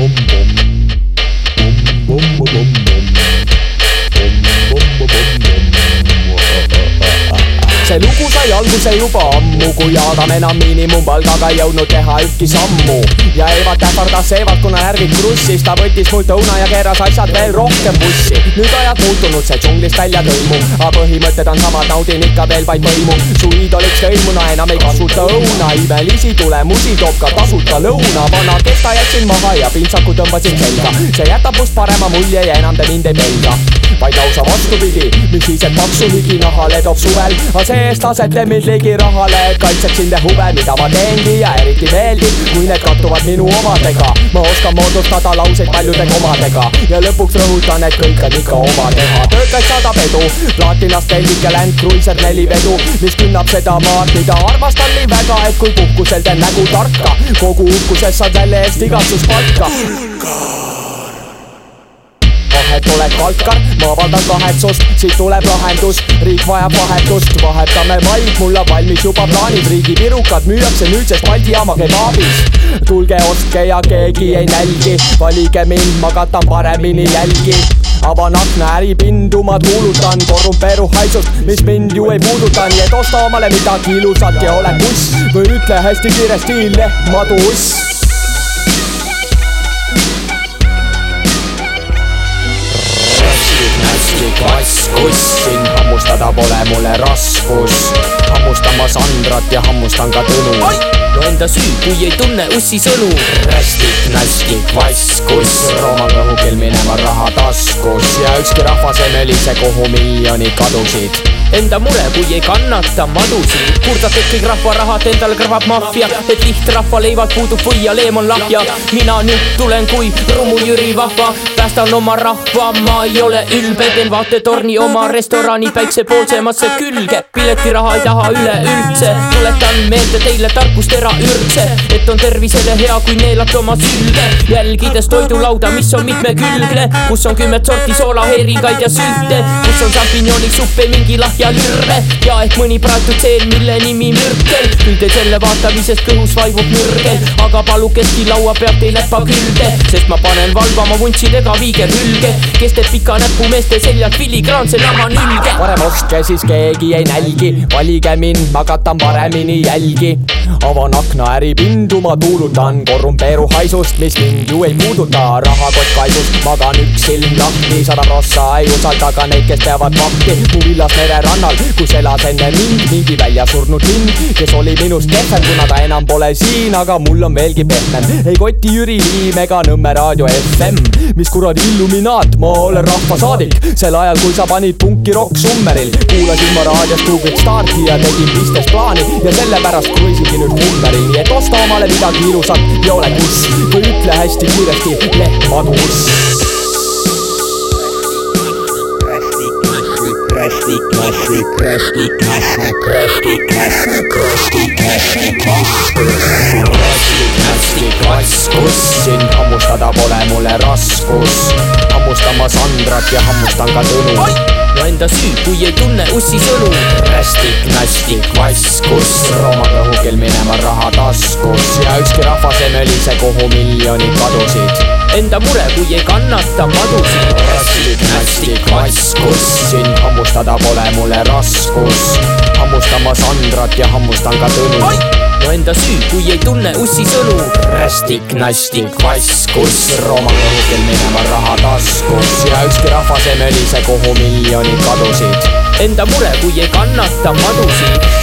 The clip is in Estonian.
Boom. See lugu sai alguse juba ammu, kui Adam enam miinimumpalgaga ei jõudnud teha ühtki sammu. ja Evat ähvardas seevad, kuna närvid krussis, ta võttis mult õuna ja keeras asjad veel rohkem bussi. nüüd ajad muutunud, see džunglist välja tõimub, aga põhimõtted on samad, naudin ikka veel vaid võimu. su iidoliks tõimuna enam ei kasuta õuna, imelisi tulemusi toob ka tasuta lõuna. vana kesta jätsin maha ja pintsaku tõmbasin selga, see jätab must parema mulje ja enam te mind ei pelga vaid lausa vastupidi, mis siis, et paksu higi nahale toob suvel, aga see-eest lasete mind ligi rahale, et kaitseksin te huve, mida ma teengi ja eriti meeldib, kui need kattuvad minu omadega. ma oskan moodustada lauseid paljude komadega ja lõpuks rõhutan, et kõik on ikka oma teha. töökaid saadab edu, plaatinast tellige Land Cruiser neli vedu, mis künnab seda maad, mida armastan nii väga, et kui puhkusel teen nägu tarka, kogu uhkuses saan selle eest igatsuspalka vahet oled kalkar, ma avaldan kahetsust, siit tuleb lahendus, riik vajab vahetust, vahetame vaid, mul on valmis juba plaanid, riigi pirukad müüakse nüüdsest Balti jaama kebaabis. tulge ostke ja keegi ei nälgi, valige mind, ma katan paremini jälgi. Avan akna äripindu, ma kuulutan korrumpeeru haisust, mis mind ju ei puuduta, nii et osta omale midagi ilusat ja ole kuss. Või ütle hästi kiiresti lehmadu uss kass, kuss, sind hammustada pole mulle raskus. hammustan ma Sandrat ja hammustan ka Tõnu. no enda süü, kui ei tunne ussi sõnu. rästik, nästik, õhukil minema raha taskus ja ükski rahvas ei mölise, kuhu miljonid kadusid enda mure, kui ei kannata madusid. kurdad, et kõik rahvarahad endale kõrvab maffia, et lihtrahva leivad puudub või ja leem on lahja. mina nüüd tulen kui Rumu Jüri Vahva, päästan oma rahva, ma ei ole ülbe, teen vaatetorni oma restorani päiksepoolsemasse külge. piletiraha ei taha üleüldse, tuletan meelde teile tarkustera ürgse, et on tervisele hea, kui neelata oma sülge. jälgides toidulauda, mis on mitmekülgne, kus on kümmet sorti soolaheeringaid ja sülte, kus on šampinjonisuppe, mingi lahja ja lürre ja ehk mõni praetud seen, mille nimi mürkel. küll teil selle vaatamisest kõhus vaibub mürgel, aga palukeski laua pealt ei läpa külge, sest ma panen valvama vuntsidega viiger hülge, kes teeb pika näpu meeste seljalt filigraanse naha nülge. parem ostke, siis keegi ei nälgi, valige mind, ma katan paremini jälgi. Avan akna äripindu, ma tuulutan korrumpeeru haisust, mis mind ju ei puuduta, rahakott kaidus, magan üks silm lahti, sada prossa ei usalda ka neid, kes peavad vahti, mu villas mere rannal, kus elas enne mind mingi välja surnud lind, kes oli minust kehvem, kuna ta enam pole siin, aga mul on veelgi pehmem. ei koti Jüri Liim ega Nõmme raadio FM, mis kuradi illuminaat, ma olen rahvasaadik. sel ajal, kui sa panid punki Rock Summeril, kuulasin ma raadiost Google Starti ja tegin pistes plaani ja sellepärast kruiisingi nüüd Hummeril, nii et osta omale midagi ilusat ja ole kuss või ütle hästi kiiresti lehmadus Krusty, krusty, krusty, krusty, krusty, krusty, krusty, krusty, krusty, klass, kus sind hammustada pole mulle raskus. hammustan ma Sandrat ja hammustan ka Tõnu. No enda süü, kui ei tunne ussi sõnu. rästik, nästik, vass, kus roomaga õhukil minema raha taskus ja ükski rahvas ei mölise, kuhu miljonid kadusid enda mure, kui ei kannata madusid. rästik, nästik, vass, kus sind hammustada pole mulle raskus. hammustan ma Sandrat ja hammustan ka Tõnu. Enda süü, kui ei tunne ussi sõnu. rästik, nästik, vass, kus roomaga õhukil minema raha taskus ja ükski rahvas ei mölise, kuhu miljonid kadusid. enda mure, kui ei kannata madusid